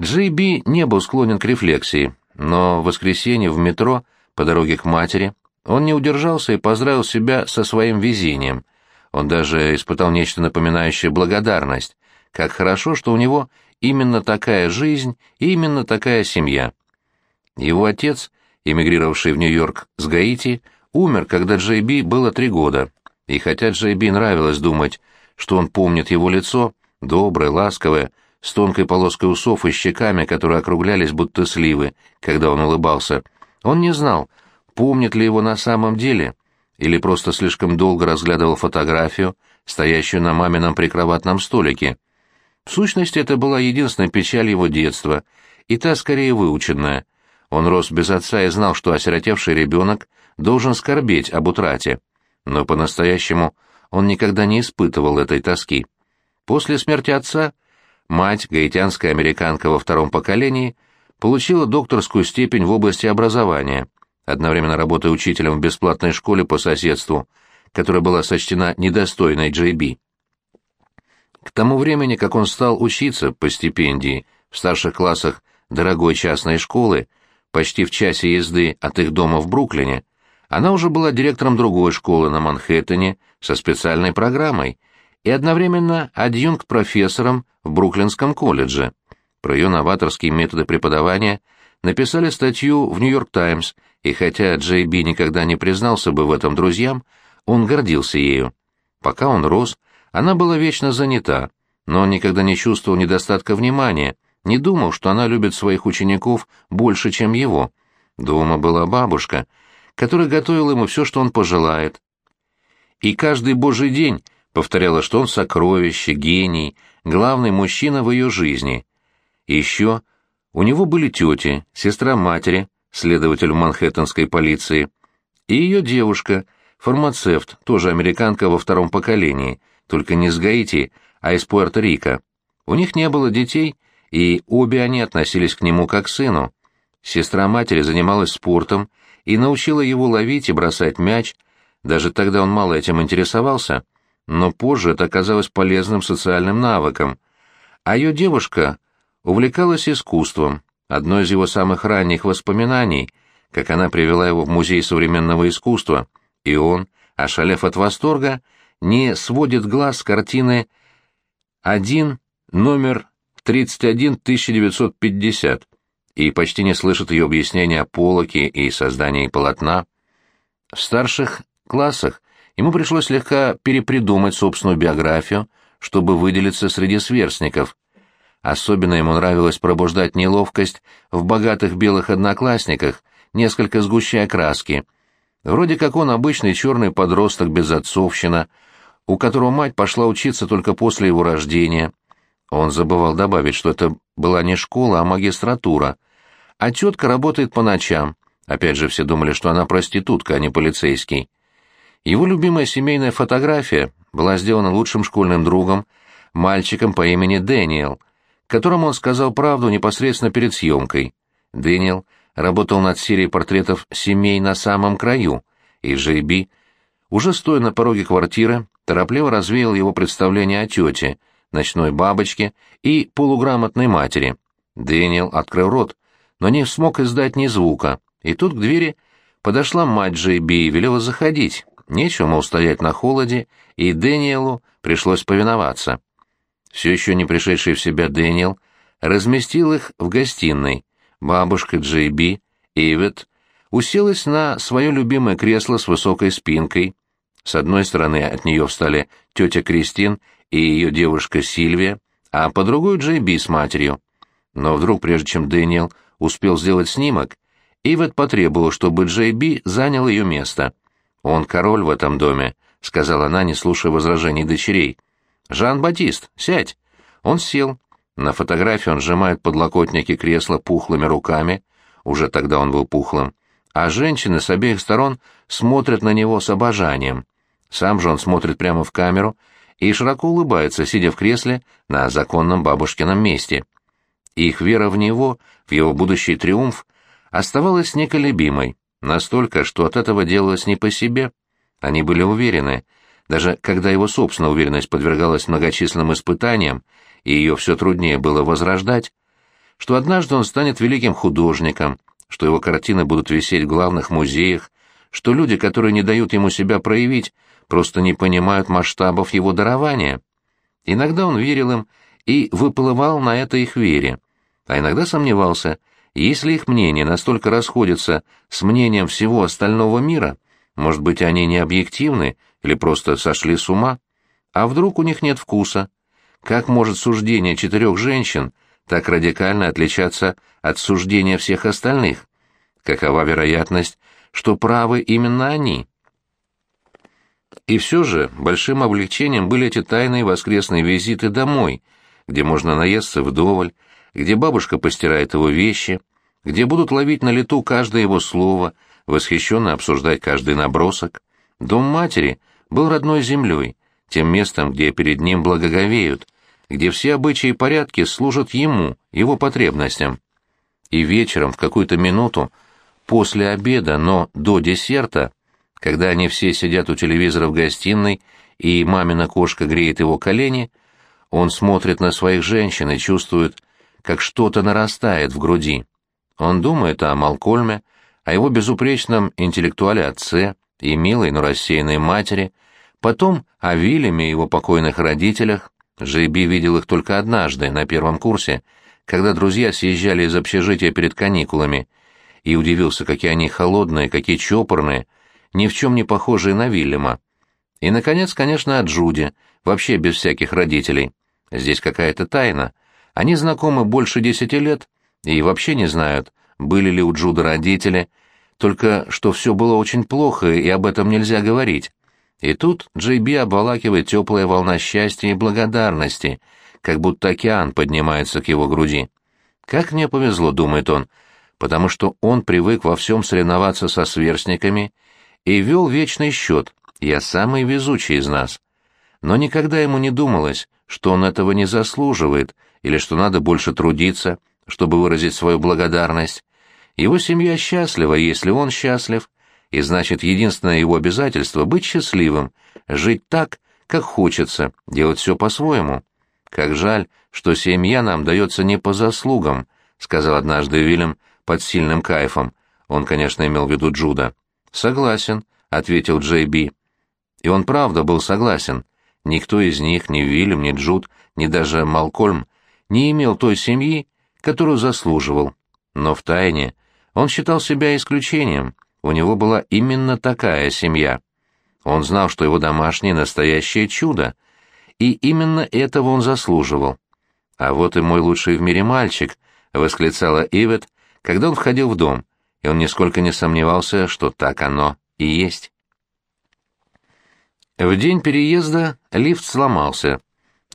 Джей Би не был склонен к рефлексии, но в воскресенье в метро по дороге к матери он не удержался и поздравил себя со своим везением. Он даже испытал нечто напоминающее благодарность. Как хорошо, что у него именно такая жизнь и именно такая семья. Его отец, эмигрировавший в Нью-Йорк с Гаити, умер, когда Джей Би было три года. И хотя Джей Би нравилось думать, что он помнит его лицо, доброе, ласковое, с тонкой полоской усов и щеками, которые округлялись будто сливы, когда он улыбался, он не знал, помнит ли его на самом деле, или просто слишком долго разглядывал фотографию, стоящую на мамином прикроватном столике. В сущности, это была единственная печаль его детства, и та скорее выученная. Он рос без отца и знал, что осиротевший ребенок должен скорбеть об утрате. Но по-настоящему он никогда не испытывал этой тоски. После смерти отца мать, гаитянская американка во втором поколении, получила докторскую степень в области образования, одновременно работая учителем в бесплатной школе по соседству, которая была сочтена недостойной Джей. К тому времени, как он стал учиться по стипендии в старших классах дорогой частной школы, почти в часе езды от их дома в Бруклине, она уже была директором другой школы на Манхэттене со специальной программой и одновременно адъюнкт-профессором в Бруклинском колледже. Про ее новаторские методы преподавания написали статью в «Нью-Йорк Таймс», и хотя Джей Би никогда не признался бы в этом друзьям, он гордился ею. Пока он рос, она была вечно занята, но он никогда не чувствовал недостатка внимания, не думал, что она любит своих учеников больше, чем его. Дома была бабушка — которая готовила ему все, что он пожелает. И каждый божий день повторяла, что он сокровище, гений, главный мужчина в ее жизни. Еще у него были тети, сестра матери, следователь в манхэттенской полиции, и ее девушка, фармацевт, тоже американка во втором поколении, только не с Гаити, а из Пуэрто-Рико. У них не было детей, и обе они относились к нему как к сыну. Сестра матери занималась спортом и научила его ловить и бросать мяч, даже тогда он мало этим интересовался, но позже это оказалось полезным социальным навыком. А ее девушка увлекалась искусством, одно из его самых ранних воспоминаний, как она привела его в Музей современного искусства, и он, ошалев от восторга, не сводит глаз с картины «1, номер 31-1950», и почти не слышит ее объяснения о полоке и создании полотна. В старших классах ему пришлось слегка перепридумать собственную биографию, чтобы выделиться среди сверстников. Особенно ему нравилось пробуждать неловкость в богатых белых одноклассниках, несколько сгущая краски. Вроде как он обычный черный подросток без отцовщина, у которого мать пошла учиться только после его рождения. Он забывал добавить, что это была не школа, а магистратура — а тетка работает по ночам. Опять же, все думали, что она проститутка, а не полицейский. Его любимая семейная фотография была сделана лучшим школьным другом, мальчиком по имени Дэниел, которому он сказал правду непосредственно перед съемкой. Дэниел работал над серией портретов семей на самом краю, и Джейби, уже стоя на пороге квартиры, торопливо развеял его представление о тете, ночной бабочке и полуграмотной матери. Дэниел открыл рот, но не смог издать ни звука, и тут к двери подошла мать Джейби и велела заходить. Нечего, мол, стоять на холоде, и Дэниелу пришлось повиноваться. Все еще не пришедший в себя Дэниел разместил их в гостиной. Бабушка Джейби, Эйвет, уселась на свое любимое кресло с высокой спинкой. С одной стороны от нее встали тетя Кристин и ее девушка Сильвия, а по другой Джейби с матерью. Но вдруг, прежде чем Дэниел успел сделать снимок, Ивет потребовал, чтобы Джей Би занял ее место. «Он король в этом доме», — сказала она, не слушая возражений дочерей. «Жан-Батист, сядь!» Он сел. На фотографии он сжимает подлокотники кресла пухлыми руками, уже тогда он был пухлым, а женщины с обеих сторон смотрят на него с обожанием. Сам же он смотрит прямо в камеру и широко улыбается, сидя в кресле на законном бабушкином месте их вера в него, в его будущий триумф, оставалась неколебимой, настолько, что от этого делалось не по себе. Они были уверены, даже когда его собственная уверенность подвергалась многочисленным испытаниям, и ее все труднее было возрождать, что однажды он станет великим художником, что его картины будут висеть в главных музеях, что люди, которые не дают ему себя проявить, просто не понимают масштабов его дарования. Иногда он верил им и выплывал на это их вере, а иногда сомневался, если их мнение настолько расходится с мнением всего остального мира, может быть, они не объективны или просто сошли с ума? А вдруг у них нет вкуса? Как может суждение четырех женщин так радикально отличаться от суждения всех остальных? Какова вероятность, что правы именно они? И все же большим облегчением были эти тайные воскресные визиты домой, где можно наесться вдоволь, где бабушка постирает его вещи, где будут ловить на лету каждое его слово, восхищенно обсуждать каждый набросок. Дом матери был родной землей, тем местом, где перед ним благоговеют, где все обычаи и порядки служат ему, его потребностям. И вечером, в какую-то минуту, после обеда, но до десерта, когда они все сидят у телевизора в гостиной, и мамина кошка греет его колени, он смотрит на своих женщин и чувствует, как что-то нарастает в груди. Он думает о Малкольме, о его безупречном интеллектуале отце и милой, но рассеянной матери, потом о Вильяме и его покойных родителях. Джейби видел их только однажды, на первом курсе, когда друзья съезжали из общежития перед каникулами, и удивился, какие они холодные, какие чопорные, ни в чем не похожие на Вильяма. И, наконец, конечно, о Джуде, вообще без всяких родителей. Здесь какая-то тайна. Они знакомы больше десяти лет и вообще не знают, были ли у Джуда родители, только что все было очень плохо, и об этом нельзя говорить. И тут Джей Би обволакивает теплая волна счастья и благодарности, как будто океан поднимается к его груди. «Как мне повезло», — думает он, — «потому что он привык во всем соревноваться со сверстниками и вел вечный счет, я самый везучий из нас». Но никогда ему не думалось, что он этого не заслуживает или что надо больше трудиться, чтобы выразить свою благодарность. Его семья счастлива, если он счастлив, и значит, единственное его обязательство — быть счастливым, жить так, как хочется, делать все по-своему. «Как жаль, что семья нам дается не по заслугам», — сказал однажды Вильям под сильным кайфом. Он, конечно, имел в виду Джуда. «Согласен», — ответил Джей Би. И он правда был согласен. Никто из них, ни Вильям, ни Джуд, ни даже Малкольм, не имел той семьи, которую заслуживал. Но в тайне он считал себя исключением, у него была именно такая семья. Он знал, что его домашние — настоящее чудо, и именно этого он заслуживал. «А вот и мой лучший в мире мальчик», — восклицала Ивет, когда он входил в дом, и он нисколько не сомневался, что так оно и есть. В день переезда лифт сломался.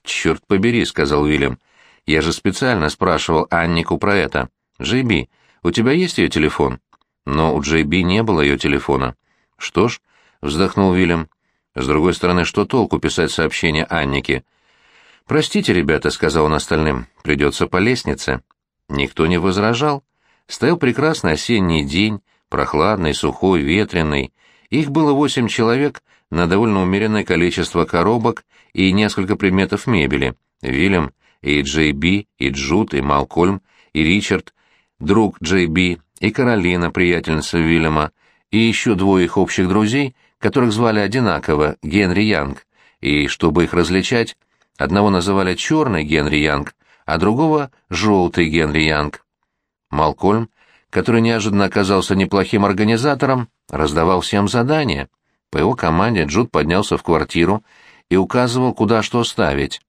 «Черт побери», — сказал Уильям. «Я же специально спрашивал Аннику про это. Джейби, у тебя есть ее телефон?» Но у Джей Би не было ее телефона. «Что ж», — вздохнул Вильям, — «с другой стороны, что толку писать сообщение Аннике?» «Простите, ребята», — сказал он остальным, — «придется по лестнице». Никто не возражал. Стоял прекрасный осенний день, прохладный, сухой, ветреный. Их было восемь человек на довольно умеренное количество коробок и несколько предметов мебели. Вильям и Джей Би, и Джуд, и Малкольм, и Ричард, друг Джей Би, и Каролина, приятельница Вильяма, и еще двое их общих друзей, которых звали одинаково Генри Янг, и, чтобы их различать, одного называли «черный Генри Янг», а другого «желтый Генри Янг». Малкольм, который неожиданно оказался неплохим организатором, раздавал всем задания. По его команде Джуд поднялся в квартиру и указывал, куда что ставить.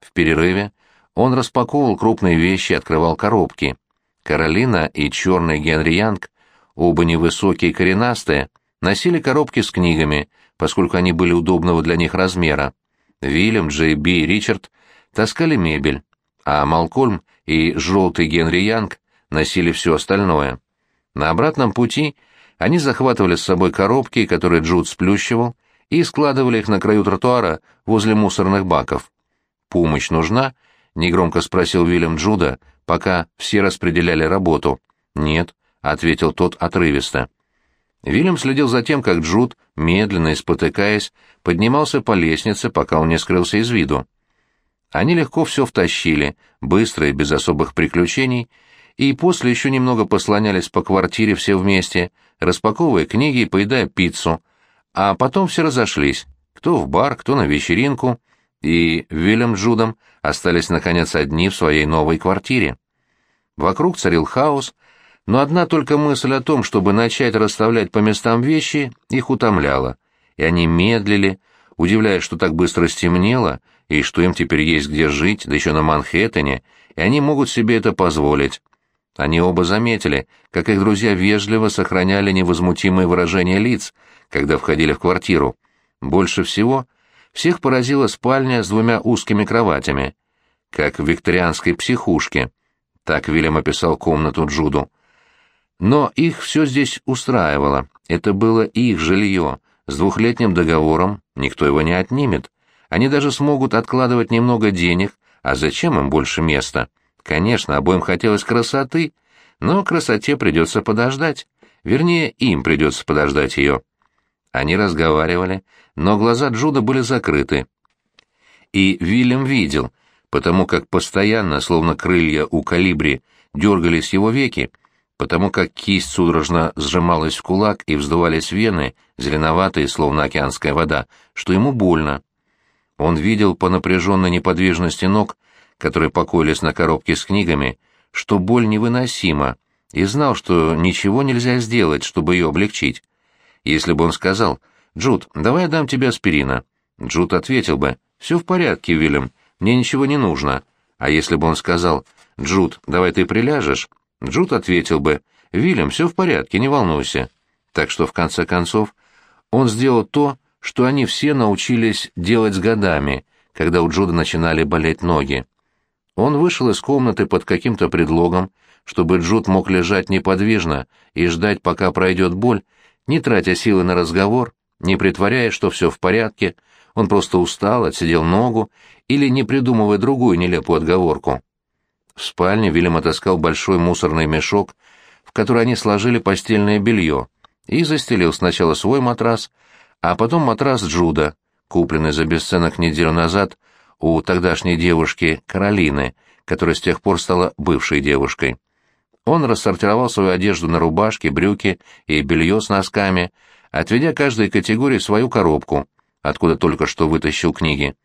В перерыве он распаковывал крупные вещи и открывал коробки. Каролина и черный Генри Янг, оба невысокие и коренастые, носили коробки с книгами, поскольку они были удобного для них размера. Вильям, Джей Би и Ричард таскали мебель, а Малкольм и желтый Генри Янг носили все остальное. На обратном пути они захватывали с собой коробки, которые Джуд сплющивал, и складывали их на краю тротуара возле мусорных баков. «Помощь нужна?» — негромко спросил Вильям Джуда, пока все распределяли работу. «Нет», — ответил тот отрывисто. Вильям следил за тем, как Джуд, медленно спотыкаясь, поднимался по лестнице, пока он не скрылся из виду. Они легко все втащили, быстро и без особых приключений, и после еще немного послонялись по квартире все вместе, распаковывая книги и поедая пиццу, а потом все разошлись, кто в бар, кто на вечеринку, и Вильям Джудом остались, наконец, одни в своей новой квартире. Вокруг царил хаос, но одна только мысль о том, чтобы начать расставлять по местам вещи, их утомляла, и они медлили, удивляясь, что так быстро стемнело, и что им теперь есть где жить, да еще на Манхэттене, и они могут себе это позволить. Они оба заметили, как их друзья вежливо сохраняли невозмутимые выражения лиц, когда входили в квартиру. Больше всего всех поразила спальня с двумя узкими кроватями, как в викторианской психушке. Так Вильям описал комнату Джуду. Но их все здесь устраивало. Это было их жилье. С двухлетним договором никто его не отнимет. Они даже смогут откладывать немного денег, а зачем им больше места? Конечно, обоим хотелось красоты, но красоте придется подождать. Вернее, им придется подождать ее. Они разговаривали, но глаза Джуда были закрыты. И Вильям видел, потому как постоянно, словно крылья у калибри, дергались его веки, потому как кисть судорожно сжималась в кулак и вздувались вены, зеленоватые, словно океанская вода, что ему больно. Он видел по напряженной неподвижности ног, которые покоились на коробке с книгами, что боль невыносима, и знал, что ничего нельзя сделать, чтобы ее облегчить. Если бы он сказал, «Джуд, давай я дам тебе аспирина», Джуд ответил бы, «Все в порядке, Вильям, мне ничего не нужно». А если бы он сказал, «Джуд, давай ты приляжешь», Джуд ответил бы, «Вильям, все в порядке, не волнуйся». Так что, в конце концов, он сделал то, что они все научились делать с годами, когда у Джуда начинали болеть ноги. Он вышел из комнаты под каким-то предлогом, чтобы Джуд мог лежать неподвижно и ждать, пока пройдет боль, не тратя силы на разговор, не притворяясь, что все в порядке, он просто устал, отсидел ногу или не придумывая другую нелепую отговорку. В спальне Вильям отыскал большой мусорный мешок, в который они сложили постельное белье, и застелил сначала свой матрас, а потом матрас Джуда, купленный за бесценок неделю назад у тогдашней девушки Каролины, которая с тех пор стала бывшей девушкой. Он рассортировал свою одежду на рубашки, брюки и белье с носками, отведя каждой категории свою коробку, откуда только что вытащил книги,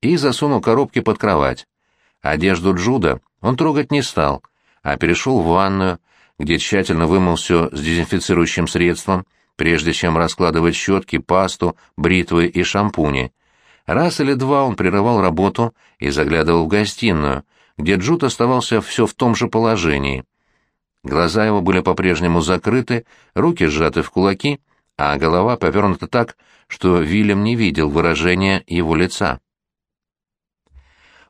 и засунул коробки под кровать. Одежду Джуда он трогать не стал, а перешел в ванную, где тщательно вымыл все с дезинфицирующим средством, прежде чем раскладывать щетки, пасту, бритвы и шампуни. Раз или два он прерывал работу и заглядывал в гостиную, где Джуд оставался все в том же положении. Глаза его были по-прежнему закрыты, руки сжаты в кулаки, а голова повернута так, что Вильям не видел выражения его лица.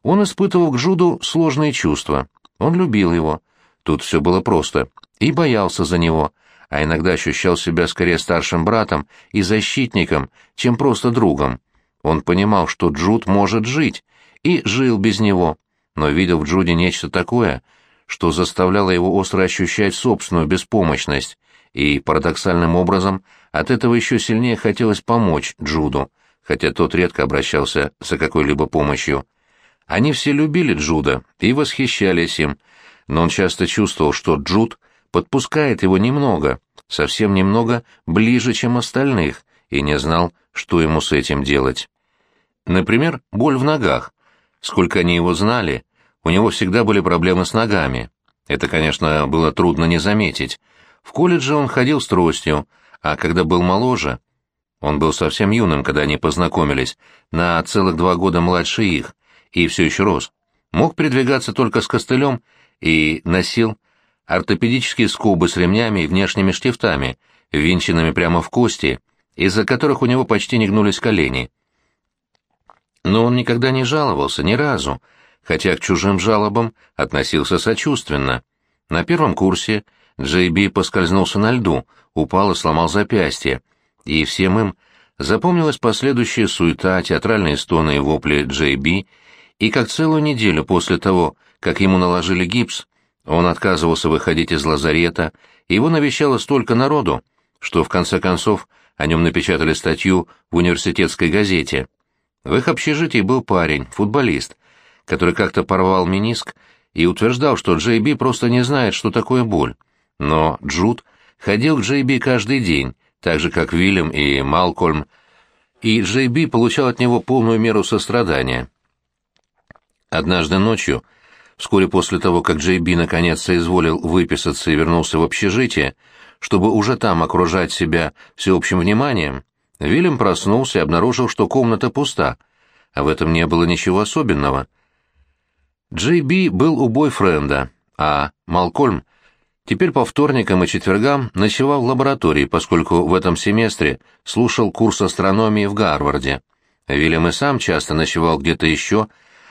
Он испытывал к Джуду сложные чувства. Он любил его. Тут все было просто. И боялся за него, а иногда ощущал себя скорее старшим братом и защитником, чем просто другом. Он понимал, что Джуд может жить, и жил без него, но видел в Джуде нечто такое, что заставляло его остро ощущать собственную беспомощность, и, парадоксальным образом, от этого еще сильнее хотелось помочь Джуду, хотя тот редко обращался за какой-либо помощью. Они все любили Джуда и восхищались им, но он часто чувствовал, что Джуд подпускает его немного, совсем немного ближе, чем остальных, и не знал, что ему с этим делать. Например, боль в ногах. Сколько они его знали, у него всегда были проблемы с ногами. Это, конечно, было трудно не заметить. В колледже он ходил с тростью, а когда был моложе, он был совсем юным, когда они познакомились, на целых два года младше их, и все еще рос. Мог передвигаться только с костылем и носил ортопедические скобы с ремнями и внешними штифтами, ввинченными прямо в кости, из-за которых у него почти не гнулись колени. Но он никогда не жаловался, ни разу, хотя к чужим жалобам относился сочувственно. На первом курсе Джей Би поскользнулся на льду, упал и сломал запястье, и всем им запомнилась последующая суета, театральные стоны и вопли Джей Би и как целую неделю после того, как ему наложили гипс, он отказывался выходить из лазарета, и его навещало столько народу, что в конце концов о нем напечатали статью в университетской газете. В их общежитии был парень, футболист, который как-то порвал миниск и утверждал, что Джей Би просто не знает, что такое боль. Но Джуд ходил к Джей Би каждый день, так же, как Вильям и Малкольм, и Джей Би получал от него полную меру сострадания. Однажды ночью, вскоре после того, как Джей Би наконец соизволил выписаться и вернулся в общежитие, чтобы уже там окружать себя всеобщим вниманием, Вильям проснулся и обнаружил, что комната пуста, а в этом не было ничего особенного. Джей Би был у бойфренда, а Малкольм теперь по вторникам и четвергам ночевал в лаборатории, поскольку в этом семестре слушал курс астрономии в Гарварде. Вильям и сам часто ночевал где-то еще,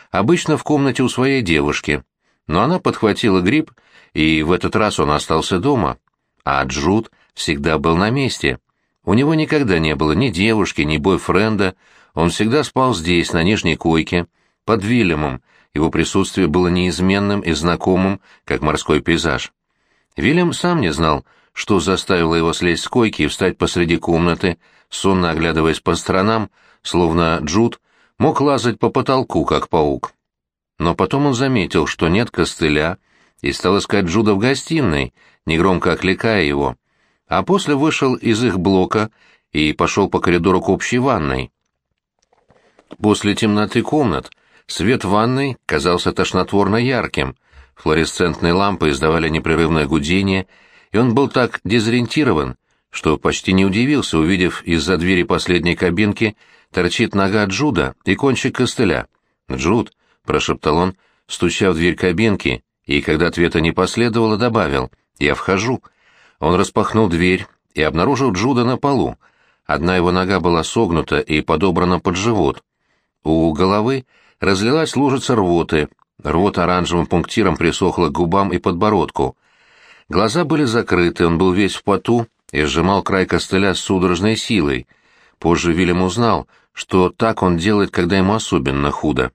обычно в комнате у своей девушки, но она подхватила грипп, и в этот раз он остался дома, а Джуд всегда был на месте. У него никогда не было ни девушки, ни бойфренда, он всегда спал здесь, на нижней койке, под Вильямом, его присутствие было неизменным и знакомым, как морской пейзаж. Вильям сам не знал, что заставило его слезть с койки и встать посреди комнаты, сонно оглядываясь по сторонам, словно Джуд мог лазать по потолку, как паук. Но потом он заметил, что нет костыля, и стал искать Джуда в гостиной, негромко окликая его, а после вышел из их блока и пошел по коридору к общей ванной. После темноты комнат свет ванной казался тошнотворно ярким, флуоресцентные лампы издавали непрерывное гудение, и он был так дезориентирован, что почти не удивился, увидев из-за двери последней кабинки торчит нога Джуда и кончик костыля. «Джуд», — прошептал он, стуча в дверь кабинки, и, когда ответа не последовало, добавил, «Я вхожу». Он распахнул дверь и обнаружил Джуда на полу. Одна его нога была согнута и подобрана под живот. У головы разлилась лужица рвоты, рвота оранжевым пунктиром присохла к губам и подбородку. Глаза были закрыты, он был весь в поту и сжимал край костыля с судорожной силой. Позже Вильям узнал, что так он делает, когда ему особенно худо.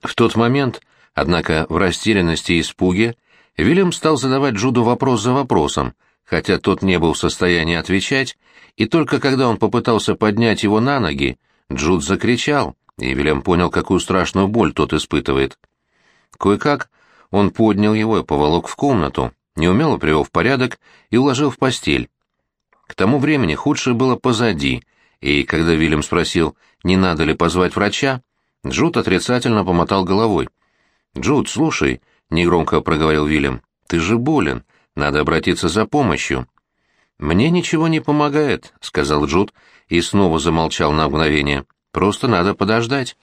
В тот момент, однако, в растерянности и испуге, Вильям стал задавать Джуду вопрос за вопросом, хотя тот не был в состоянии отвечать, и только когда он попытался поднять его на ноги, Джуд закричал, и Вильям понял, какую страшную боль тот испытывает. Кое-как он поднял его и поволок в комнату, неумело привел в порядок и уложил в постель. К тому времени худшее было позади, и когда Вильям спросил, не надо ли позвать врача, Джуд отрицательно помотал головой. «Джуд, слушай», — негромко проговорил Вильям, — «ты же болен, надо обратиться за помощью». «Мне ничего не помогает», — сказал Джуд и снова замолчал на мгновение. «Просто надо подождать».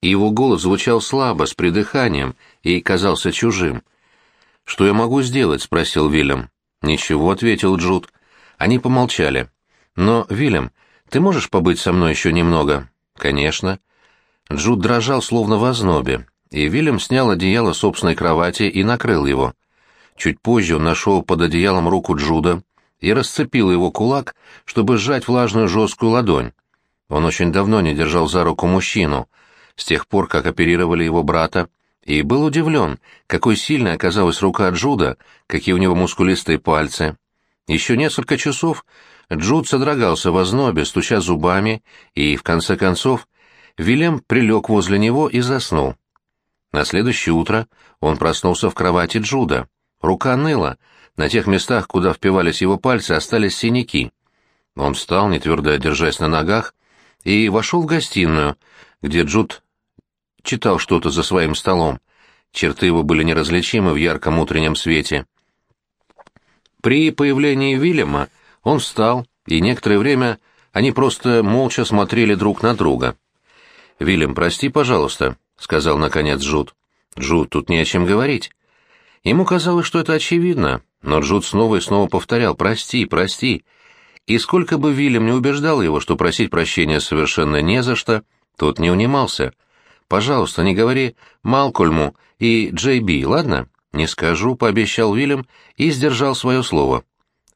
Его голос звучал слабо, с придыханием, и казался чужим. «Что я могу сделать?» — спросил Вильям. «Ничего», — ответил Джуд. Они помолчали. «Но, Вильям, ты можешь побыть со мной еще немного?» «Конечно». Джуд дрожал, словно в ознобе, и Вильям снял одеяло собственной кровати и накрыл его. Чуть позже он нашел под одеялом руку Джуда и расцепил его кулак, чтобы сжать влажную жесткую ладонь. Он очень давно не держал за руку мужчину, с тех пор, как оперировали его брата, и был удивлен, какой сильной оказалась рука Джуда, какие у него мускулистые пальцы. Еще несколько часов Джуд содрогался в ознобе, стуча зубами, и, в конце концов, Вильям прилег возле него и заснул. На следующее утро он проснулся в кровати Джуда. Рука ныла, на тех местах, куда впивались его пальцы, остались синяки. Он встал, не твердо держась на ногах, и вошел в гостиную, где Джуд читал что-то за своим столом. Черты его были неразличимы в ярком утреннем свете. При появлении Вильяма он встал, и некоторое время они просто молча смотрели друг на друга. «Вильям, прости, пожалуйста», — сказал наконец Джуд. «Джуд, тут не о чем говорить». Ему казалось, что это очевидно, но Джуд снова и снова повторял «прости, прости». И сколько бы Вильям не убеждал его, что просить прощения совершенно не за что, тот не унимался. «Пожалуйста, не говори Малкольму и Джей Би, ладно?» «Не скажу», — пообещал Вильям и сдержал свое слово.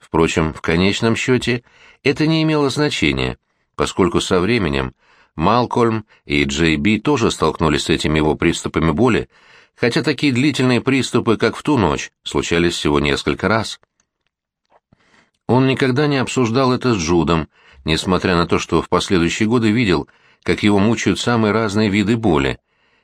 Впрочем, в конечном счете это не имело значения, поскольку со временем Малкольм и Джей Би тоже столкнулись с этими его приступами боли, хотя такие длительные приступы, как в ту ночь, случались всего несколько раз. Он никогда не обсуждал это с Джудом, несмотря на то, что в последующие годы видел, как его мучают самые разные виды боли.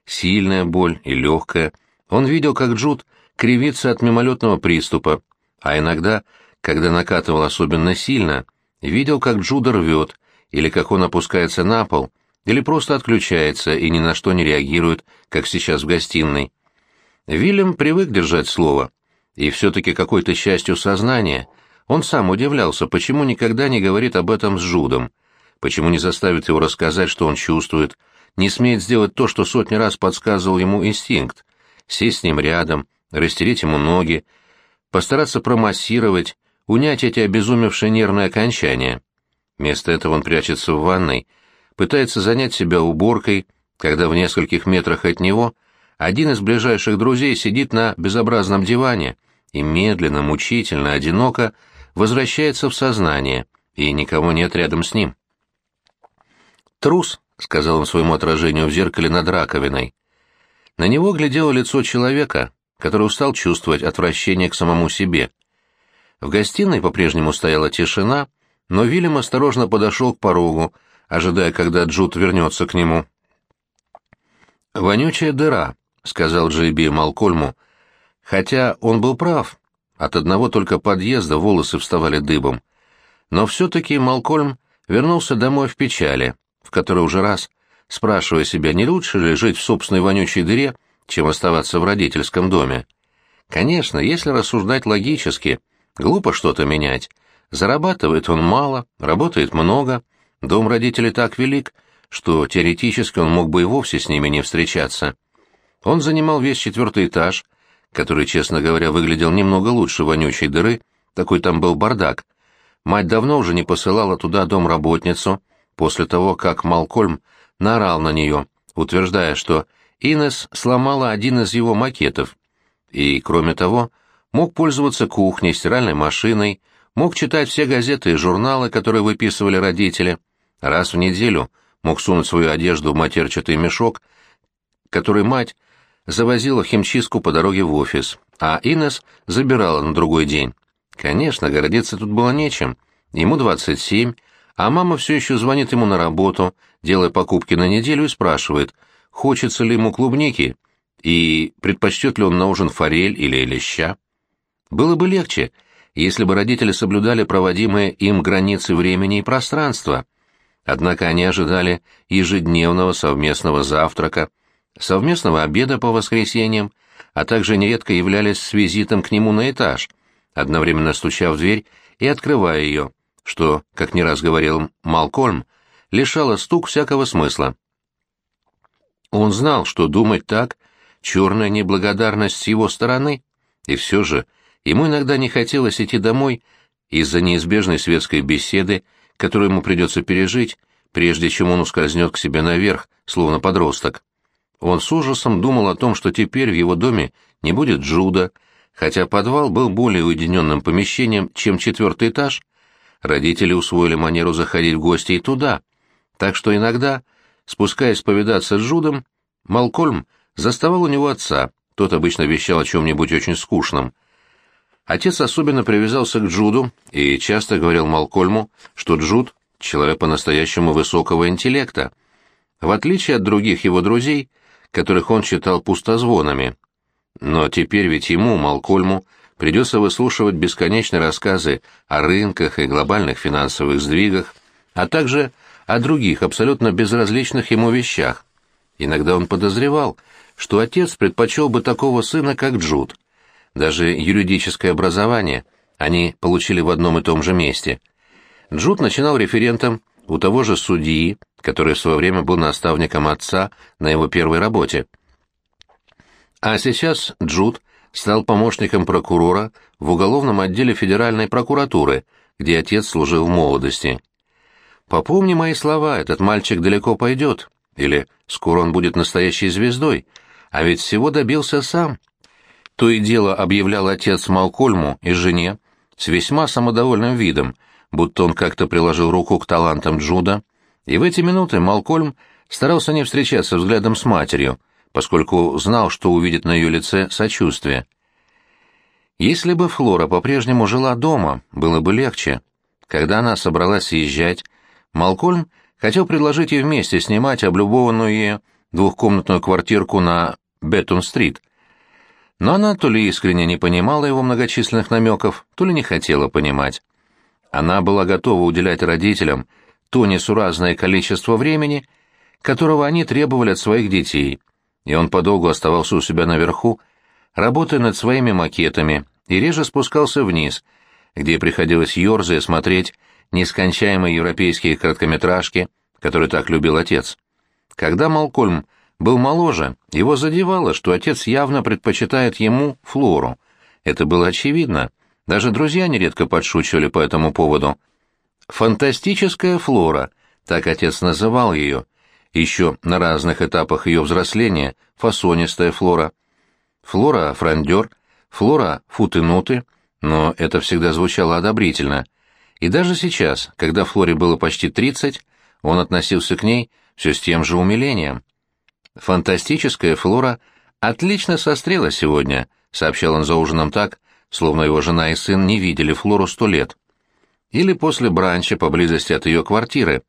Сильная боль и легкая. Он видел, как Джуд кривится от мимолетного приступа, а иногда, когда накатывал особенно сильно, видел, как Джуда рвет, или как он опускается на пол, или просто отключается и ни на что не реагирует, как сейчас в гостиной. Вильям привык держать слово, и все-таки какой-то частью сознания он сам удивлялся, почему никогда не говорит об этом с Джудом, почему не заставит его рассказать, что он чувствует, не смеет сделать то, что сотни раз подсказывал ему инстинкт, сесть с ним рядом, растереть ему ноги, постараться промассировать, унять эти обезумевшие нервные окончания. Вместо этого он прячется в ванной, пытается занять себя уборкой, когда в нескольких метрах от него один из ближайших друзей сидит на безобразном диване и медленно, мучительно, одиноко возвращается в сознание, и никого нет рядом с ним. «Трус», — сказал он своему отражению в зеркале над раковиной. На него глядело лицо человека, который устал чувствовать отвращение к самому себе. В гостиной по-прежнему стояла тишина, но Вильям осторожно подошел к порогу, ожидая, когда Джуд вернется к нему. «Вонючая дыра», — сказал Джейби Малкольму, хотя он был прав. От одного только подъезда волосы вставали дыбом. Но все-таки Малкольм вернулся домой в печали, в которой уже раз, спрашивая себя, не лучше ли жить в собственной вонючей дыре, чем оставаться в родительском доме. Конечно, если рассуждать логически, глупо что-то менять. Зарабатывает он мало, работает много, Дом родителей так велик, что теоретически он мог бы и вовсе с ними не встречаться. Он занимал весь четвертый этаж, который, честно говоря, выглядел немного лучше вонючей дыры, такой там был бардак. Мать давно уже не посылала туда домработницу, после того, как Малкольм наорал на нее, утверждая, что Инес сломала один из его макетов. И, кроме того, мог пользоваться кухней, стиральной машиной, мог читать все газеты и журналы, которые выписывали родители, Раз в неделю мог сунуть свою одежду в матерчатый мешок, который мать завозила в химчистку по дороге в офис, а Инес забирала на другой день. Конечно, гордиться тут было нечем. Ему 27, а мама все еще звонит ему на работу, делая покупки на неделю и спрашивает, хочется ли ему клубники и предпочтет ли он на ужин форель или леща. Было бы легче, если бы родители соблюдали проводимые им границы времени и пространства — Однако они ожидали ежедневного совместного завтрака, совместного обеда по воскресеньям, а также нередко являлись с визитом к нему на этаж, одновременно стуча в дверь и открывая ее, что, как не раз говорил Малкольм, лишало стук всякого смысла. Он знал, что думать так — черная неблагодарность с его стороны, и все же ему иногда не хотелось идти домой из-за неизбежной светской беседы которую ему придется пережить, прежде чем он ускользнет к себе наверх, словно подросток. Он с ужасом думал о том, что теперь в его доме не будет Джуда, хотя подвал был более уединенным помещением, чем четвертый этаж. Родители усвоили манеру заходить в гости и туда, так что иногда, спускаясь повидаться с Джудом, Малкольм заставал у него отца, тот обычно вещал о чем-нибудь очень скучном — Отец особенно привязался к Джуду и часто говорил Малкольму, что Джуд — человек по-настоящему высокого интеллекта, в отличие от других его друзей, которых он считал пустозвонами. Но теперь ведь ему, Малкольму, придется выслушивать бесконечные рассказы о рынках и глобальных финансовых сдвигах, а также о других абсолютно безразличных ему вещах. Иногда он подозревал, что отец предпочел бы такого сына, как Джуд — даже юридическое образование они получили в одном и том же месте. Джуд начинал референтом у того же судьи, который в свое время был наставником отца на его первой работе. А сейчас Джуд стал помощником прокурора в уголовном отделе Федеральной прокуратуры, где отец служил в молодости. «Попомни мои слова, этот мальчик далеко пойдет», или «скоро он будет настоящей звездой», а ведь всего добился сам. То и дело объявлял отец Малкольму и жене с весьма самодовольным видом, будто он как-то приложил руку к талантам Джуда, и в эти минуты Малкольм старался не встречаться взглядом с матерью, поскольку знал, что увидит на ее лице сочувствие. Если бы Флора по-прежнему жила дома, было бы легче. Когда она собралась съезжать, Малкольм хотел предложить ей вместе снимать облюбованную ею двухкомнатную квартирку на Беттон-стрит. Но она то ли искренне не понимала его многочисленных намеков, то ли не хотела понимать. Она была готова уделять родителям то несуразное количество времени, которого они требовали от своих детей, и он подолгу оставался у себя наверху, работая над своими макетами, и реже спускался вниз, где приходилось ерзая смотреть нескончаемые европейские короткометражки, которые так любил отец. Когда Малкольм был моложе, его задевало, что отец явно предпочитает ему Флору. Это было очевидно. Даже друзья нередко подшучивали по этому поводу. «Фантастическая Флора», так отец называл ее, еще на разных этапах ее взросления, фасонистая Флора. Флора — фрондер, Флора — футынуты, но это всегда звучало одобрительно. И даже сейчас, когда Флоре было почти тридцать, он относился к ней все с тем же умилением. «Фантастическая Флора отлично сострела сегодня», — сообщал он за ужином так, словно его жена и сын не видели Флору сто лет. Или после бранча поблизости от ее квартиры.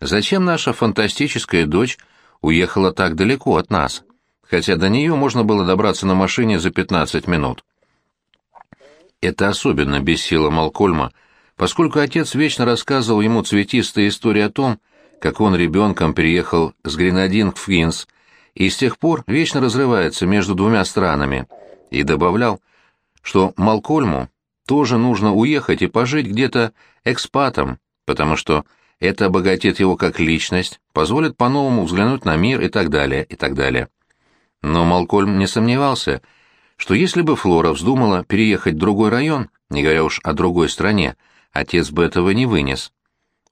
Зачем наша фантастическая дочь уехала так далеко от нас, хотя до нее можно было добраться на машине за пятнадцать минут? Это особенно бесило Малкольма, поскольку отец вечно рассказывал ему цветистые истории о том, как он ребенком переехал с Гренадин в Финс, и с тех пор вечно разрывается между двумя странами, и добавлял, что Малкольму тоже нужно уехать и пожить где-то экспатом, потому что это обогатит его как личность, позволит по-новому взглянуть на мир и так далее, и так далее. Но Малкольм не сомневался, что если бы Флора вздумала переехать в другой район, не говоря уж о другой стране, отец бы этого не вынес.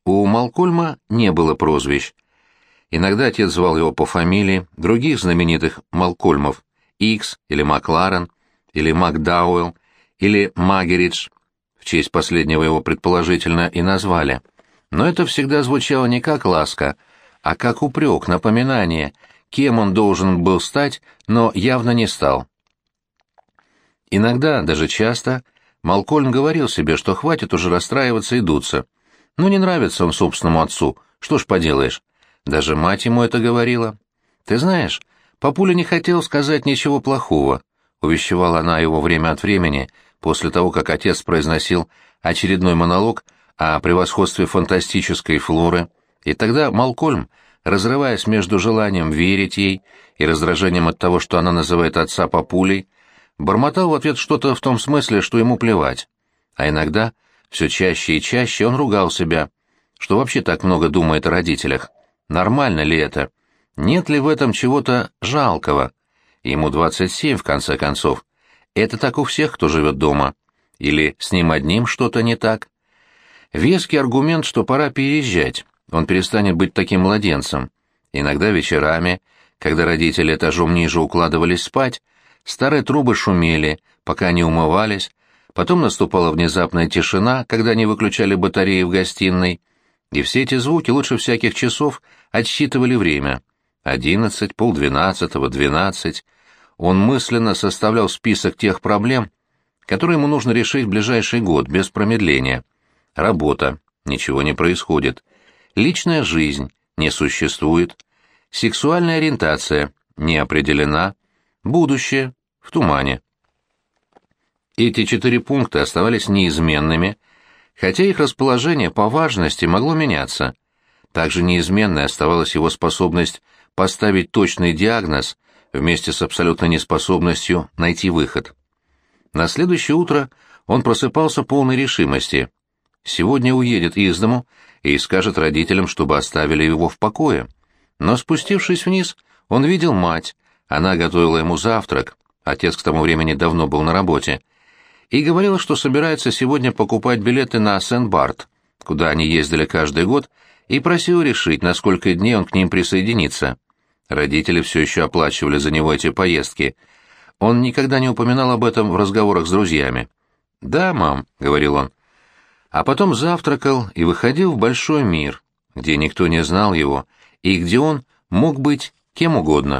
У Малкольма не было прозвищ. Иногда отец звал его по фамилии других знаменитых Малкольмов — Икс или Макларен, или Макдауэлл, или Магеридж, в честь последнего его предположительно и назвали. Но это всегда звучало не как ласка, а как упрек, напоминание, кем он должен был стать, но явно не стал. Иногда, даже часто, Малкольм говорил себе, что хватит уже расстраиваться и дуться. Ну, не нравится он собственному отцу, что ж поделаешь. Даже мать ему это говорила. Ты знаешь, папуля не хотел сказать ничего плохого, увещевала она его время от времени, после того, как отец произносил очередной монолог о превосходстве фантастической флоры, и тогда Малкольм, разрываясь между желанием верить ей и раздражением от того, что она называет отца папулей, бормотал в ответ что-то в том смысле, что ему плевать. А иногда, все чаще и чаще, он ругал себя, что вообще так много думает о родителях. Нормально ли это? Нет ли в этом чего-то жалкого? Ему 27, в конце концов. Это так у всех, кто живет дома. Или с ним одним что-то не так? Веский аргумент, что пора переезжать. Он перестанет быть таким младенцем. Иногда вечерами, когда родители этажом ниже укладывались спать, Старые трубы шумели, пока они умывались, потом наступала внезапная тишина, когда они выключали батареи в гостиной, и все эти звуки лучше всяких часов отсчитывали время. Одиннадцать, полдвенадцатого, двенадцать. Он мысленно составлял список тех проблем, которые ему нужно решить в ближайший год, без промедления. Работа. Ничего не происходит. Личная жизнь. Не существует. Сексуальная ориентация. Не определена. Будущее в тумане. Эти четыре пункта оставались неизменными, хотя их расположение по важности могло меняться. Также неизменной оставалась его способность поставить точный диагноз вместе с абсолютной неспособностью найти выход. На следующее утро он просыпался полной решимости. Сегодня уедет из дому и скажет родителям, чтобы оставили его в покое. Но спустившись вниз, он видел мать, она готовила ему завтрак, отец к тому времени давно был на работе, и говорила, что собирается сегодня покупать билеты на Сент-Барт, куда они ездили каждый год, и просил решить, на сколько дней он к ним присоединится. Родители все еще оплачивали за него эти поездки. Он никогда не упоминал об этом в разговорах с друзьями. «Да, мам», — говорил он. А потом завтракал и выходил в большой мир, где никто не знал его, и где он мог быть кем угодно.